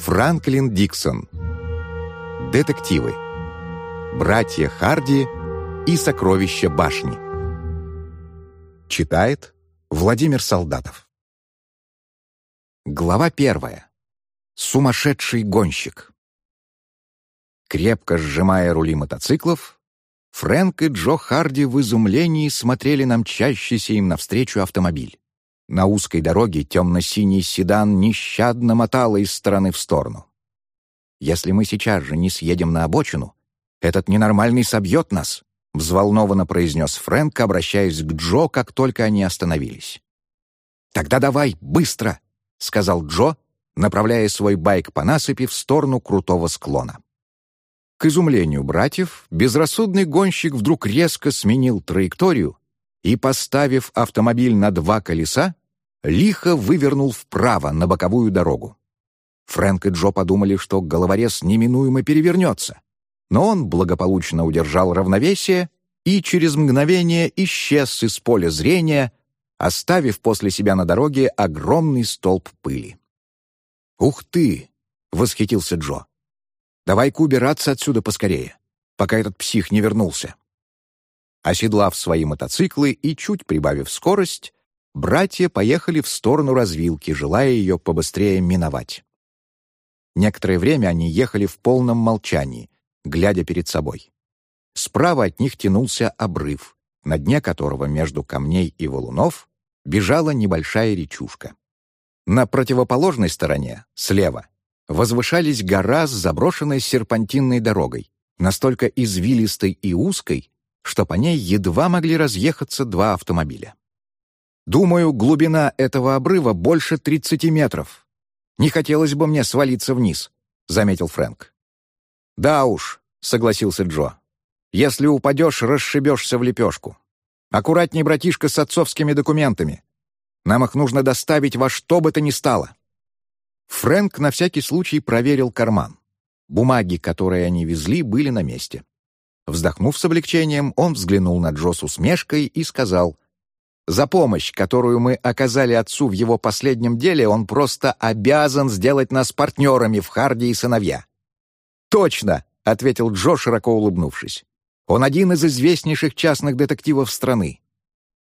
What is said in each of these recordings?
Франклин Диксон. Детективы. Братья Харди и сокровища башни. Читает Владимир Солдатов. Глава первая. Сумасшедший гонщик. Крепко сжимая рули мотоциклов, Фрэнк и Джо Харди в изумлении смотрели на мчащийся им навстречу автомобиль. На узкой дороге темно-синий седан нещадно мотало из стороны в сторону. «Если мы сейчас же не съедем на обочину, этот ненормальный собьет нас», — взволнованно произнес Фрэнк, обращаясь к Джо, как только они остановились. «Тогда давай, быстро!» — сказал Джо, направляя свой байк по насыпи в сторону крутого склона. К изумлению братьев, безрассудный гонщик вдруг резко сменил траекторию и, поставив автомобиль на два колеса, лихо вывернул вправо на боковую дорогу. Фрэнк и Джо подумали, что головорез неминуемо перевернется, но он благополучно удержал равновесие и через мгновение исчез из поля зрения, оставив после себя на дороге огромный столб пыли. «Ух ты!» — восхитился Джо. «Давай-ка убираться отсюда поскорее, пока этот псих не вернулся». Оседлав свои мотоциклы и чуть прибавив скорость, братья поехали в сторону развилки, желая ее побыстрее миновать. Некоторое время они ехали в полном молчании, глядя перед собой. Справа от них тянулся обрыв, на дне которого между камней и валунов бежала небольшая речушка. На противоположной стороне, слева, возвышались гора с заброшенной серпантинной дорогой, настолько извилистой и узкой, что по ней едва могли разъехаться два автомобиля. Думаю, глубина этого обрыва больше 30 метров. Не хотелось бы мне свалиться вниз», — заметил Фрэнк. «Да уж», — согласился Джо. «Если упадешь, расшибешься в лепешку. Аккуратней, братишка, с отцовскими документами. Нам их нужно доставить во что бы то ни стало». Фрэнк на всякий случай проверил карман. Бумаги, которые они везли, были на месте. Вздохнув с облегчением, он взглянул на Джо с усмешкой и сказал — за помощь, которую мы оказали отцу в его последнем деле, он просто обязан сделать нас партнерами в Харди и сыновья». «Точно!» — ответил Джо, широко улыбнувшись. «Он один из известнейших частных детективов страны.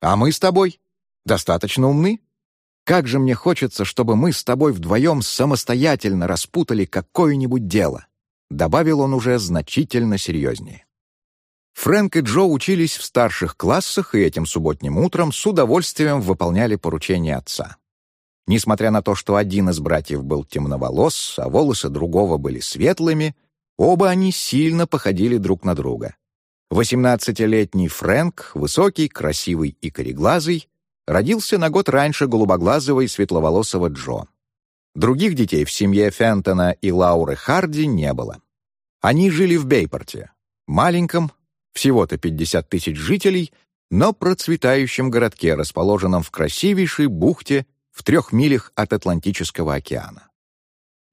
А мы с тобой достаточно умны. Как же мне хочется, чтобы мы с тобой вдвоем самостоятельно распутали какое-нибудь дело», — добавил он уже значительно серьезнее. Фрэнк и Джо учились в старших классах и этим субботним утром с удовольствием выполняли поручения отца. Несмотря на то, что один из братьев был темноволос, а волосы другого были светлыми, оба они сильно походили друг на друга. Восемнадцатилетний Фрэнк, высокий, красивый и кореглазый, родился на год раньше голубоглазого и светловолосого Джо. Других детей в семье Фентона и Лауры Харди не было. Они жили в Бейпорте, маленьком, всего-то 50 тысяч жителей, но процветающем городке, расположенном в красивейшей бухте в трех милях от Атлантического океана.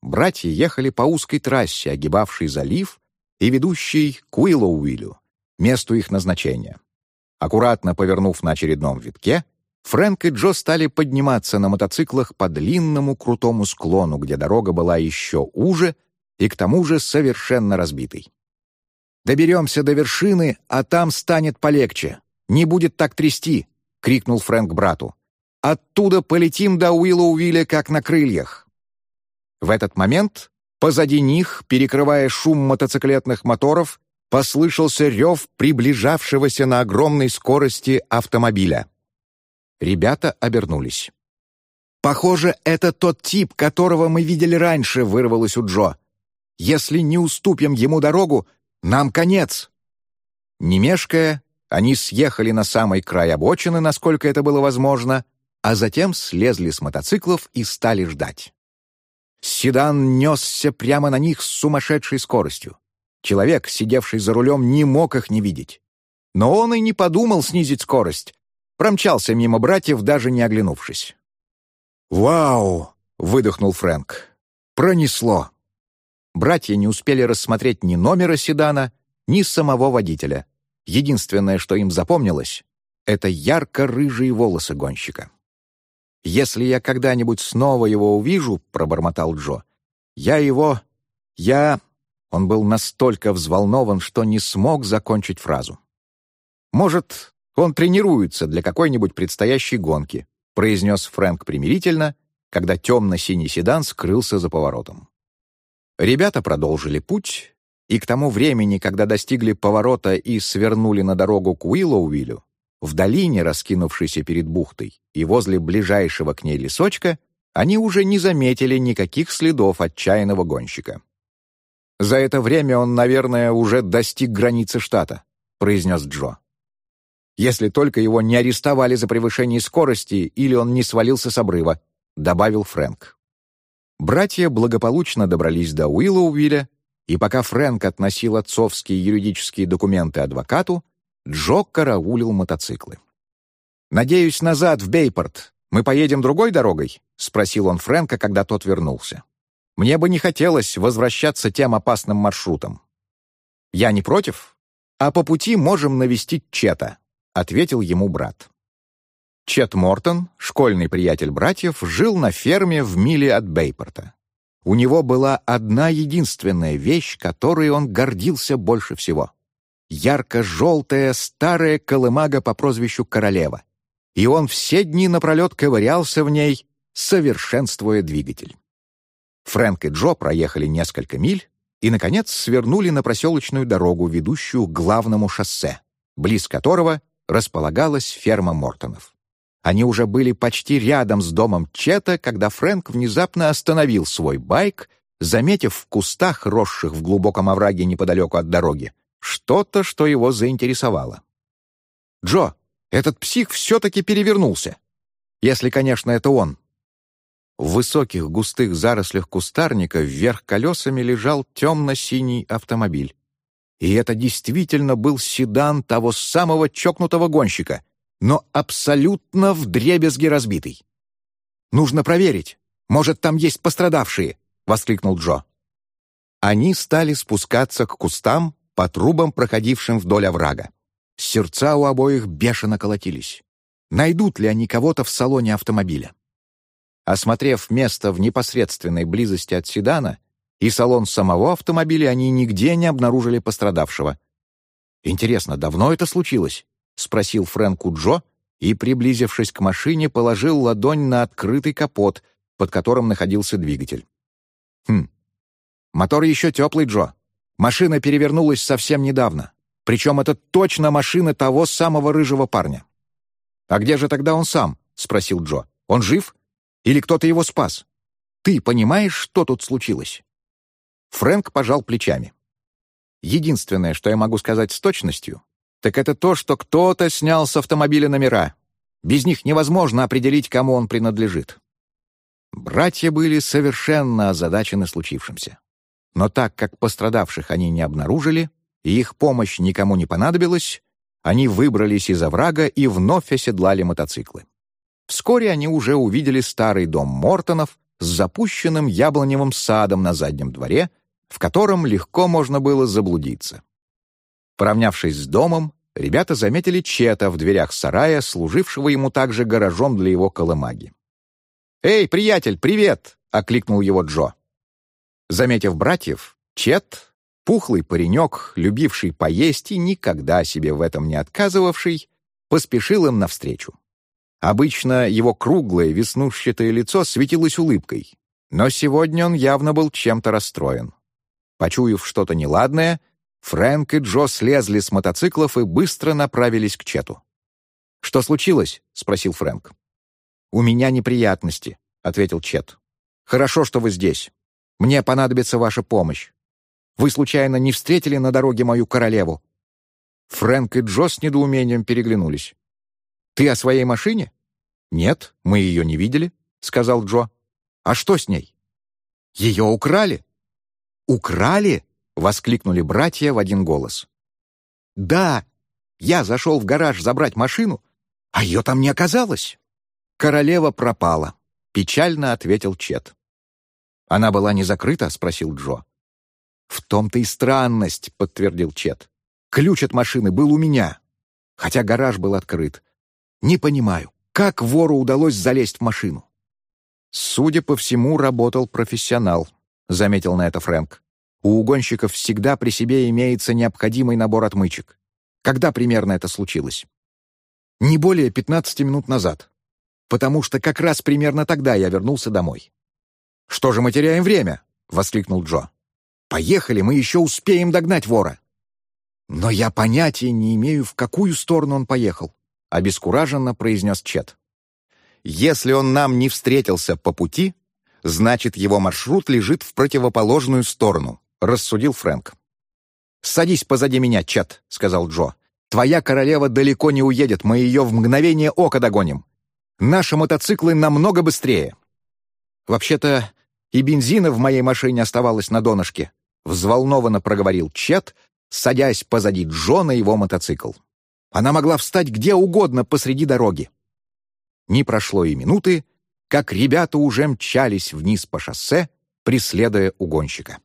Братья ехали по узкой трассе, огибавшей залив и ведущей к Уиллоуиллю, месту их назначения. Аккуратно повернув на очередном витке, Фрэнк и Джо стали подниматься на мотоциклах по длинному крутому склону, где дорога была еще уже и к тому же совершенно разбитой. Доберемся до вершины, а там станет полегче. Не будет так трясти!» — крикнул Фрэнк брату. «Оттуда полетим до Уиллоувилля, как на крыльях!» В этот момент позади них, перекрывая шум мотоциклетных моторов, послышался рев приближавшегося на огромной скорости автомобиля. Ребята обернулись. «Похоже, это тот тип, которого мы видели раньше», — вырвалось у Джо. «Если не уступим ему дорогу, нам конец!» Не мешкая, они съехали на самый край обочины, насколько это было возможно, а затем слезли с мотоциклов и стали ждать. Седан несся прямо на них с сумасшедшей скоростью. Человек, сидевший за рулем, не мог их не видеть. Но он и не подумал снизить скорость. Промчался мимо братьев, даже не оглянувшись. «Вау!» — выдохнул Фрэнк. «Пронесло!» Братья не успели рассмотреть ни номера седана, ни самого водителя. Единственное, что им запомнилось, это ярко-рыжие волосы гонщика. «Если я когда-нибудь снова его увижу», — пробормотал Джо, Я его... Я...» Он был настолько взволнован, что не смог закончить фразу. «Может, он тренируется для какой-нибудь предстоящей гонки», произнес Фрэнк примирительно, когда темно-синий седан скрылся за поворотом. Ребята продолжили путь, и к тому времени, когда достигли поворота и свернули на дорогу к Уиллоувиллю, в долине, раскинувшейся перед бухтой, и возле ближайшего к ней лесочка, они уже не заметили никаких следов отчаянного гонщика. «За это время он, наверное, уже достиг границы штата», — произнес Джо. «Если только его не арестовали за превышение скорости или он не свалился с обрыва», — добавил Фрэнк. Братья благополучно добрались до Уиллоувилля, и пока Фрэнк относил отцовские юридические документы адвокату, Джо караулил мотоциклы. «Надеюсь, назад, в Бейпорт. Мы поедем другой дорогой?» — спросил он Фрэнка, когда тот вернулся. «Мне бы не хотелось возвращаться тем опасным маршрутом». «Я не против, а по пути можем навестить Чета», — ответил ему брат. Чет Мортон, школьный приятель братьев, жил на ферме в миле от Бейпорта. У него была одна единственная вещь, которой он гордился больше всего. Ярко-желтая старая колымага по прозвищу Королева. И он все дни напролет ковырялся в ней, совершенствуя двигатель. Фрэнк и Джо проехали несколько миль и, наконец, свернули на проселочную дорогу, ведущую к главному шоссе, близ которого располагалась ферма Мортонов. Они уже были почти рядом с домом Чета, когда Фрэнк внезапно остановил свой байк, заметив в кустах, росших в глубоком овраге неподалеку от дороги, что-то, что его заинтересовало. «Джо, этот псих все-таки перевернулся. Если, конечно, это он». В высоких густых зарослях кустарника вверх колесами лежал темно-синий автомобиль. И это действительно был седан того самого чокнутого гонщика — но абсолютно вдребезги разбитый. «Нужно проверить. Может, там есть пострадавшие», — воскликнул Джо. Они стали спускаться к кустам по трубам, проходившим вдоль оврага. Сердца у обоих бешено колотились. Найдут ли они кого-то в салоне автомобиля? Осмотрев место в непосредственной близости от седана и салон самого автомобиля, они нигде не обнаружили пострадавшего. Интересно, давно это случилось? — спросил Фрэнк у Джо и, приблизившись к машине, положил ладонь на открытый капот, под которым находился двигатель. «Хм. Мотор еще теплый, Джо. Машина перевернулась совсем недавно. Причем это точно машина того самого рыжего парня». «А где же тогда он сам?» — спросил Джо. «Он жив? Или кто-то его спас? Ты понимаешь, что тут случилось?» Фрэнк пожал плечами. «Единственное, что я могу сказать с точностью, так это то, что кто-то снял с автомобиля номера. Без них невозможно определить, кому он принадлежит. Братья были совершенно озадачены случившимся. Но так как пострадавших они не обнаружили, и их помощь никому не понадобилась, они выбрались из оврага и вновь оседлали мотоциклы. Вскоре они уже увидели старый дом Мортонов с запущенным яблоневым садом на заднем дворе, в котором легко можно было заблудиться. Поравнявшись с домом, ребята заметили Чета в дверях сарая, служившего ему также гаражом для его колымаги. «Эй, приятель, привет!» — окликнул его Джо. Заметив братьев, Чет, пухлый паренек, любивший поесть и никогда себе в этом не отказывавший, поспешил им навстречу. Обычно его круглое веснушчатое лицо светилось улыбкой, но сегодня он явно был чем-то расстроен. Почуяв что-то неладное, Фрэнк и Джо слезли с мотоциклов и быстро направились к Чету. «Что случилось?» — спросил Фрэнк. «У меня неприятности», — ответил Чет. «Хорошо, что вы здесь. Мне понадобится ваша помощь. Вы случайно не встретили на дороге мою королеву?» Фрэнк и Джо с недоумением переглянулись. «Ты о своей машине?» «Нет, мы ее не видели», — сказал Джо. «А что с ней?» «Ее украли». «Украли?» — воскликнули братья в один голос. «Да, я зашел в гараж забрать машину, а ее там не оказалось». «Королева пропала», — печально ответил Чет. «Она была не закрыта?» — спросил Джо. «В том-то и странность», — подтвердил Чет. «Ключ от машины был у меня, хотя гараж был открыт. Не понимаю, как вору удалось залезть в машину?» Судя по всему, работал профессионал, — заметил на это Фрэнк. «У угонщиков всегда при себе имеется необходимый набор отмычек. Когда примерно это случилось?» «Не более 15 минут назад. Потому что как раз примерно тогда я вернулся домой». «Что же мы теряем время?» — воскликнул Джо. «Поехали, мы еще успеем догнать вора». «Но я понятия не имею, в какую сторону он поехал», — обескураженно произнес Чет. «Если он нам не встретился по пути, значит, его маршрут лежит в противоположную сторону», — рассудил Фрэнк. «Садись позади меня, Чет», — сказал Джо. «Твоя королева далеко не уедет, мы ее в мгновение ока догоним. Наши мотоциклы намного быстрее». «Вообще-то и бензина в моей машине оставалось на донышке», — взволнованно проговорил Чет, садясь позади Джо на его мотоцикл. Она могла встать где угодно посреди дороги. Не прошло и минуты, как ребята уже мчались вниз по шоссе, преследуя угонщика.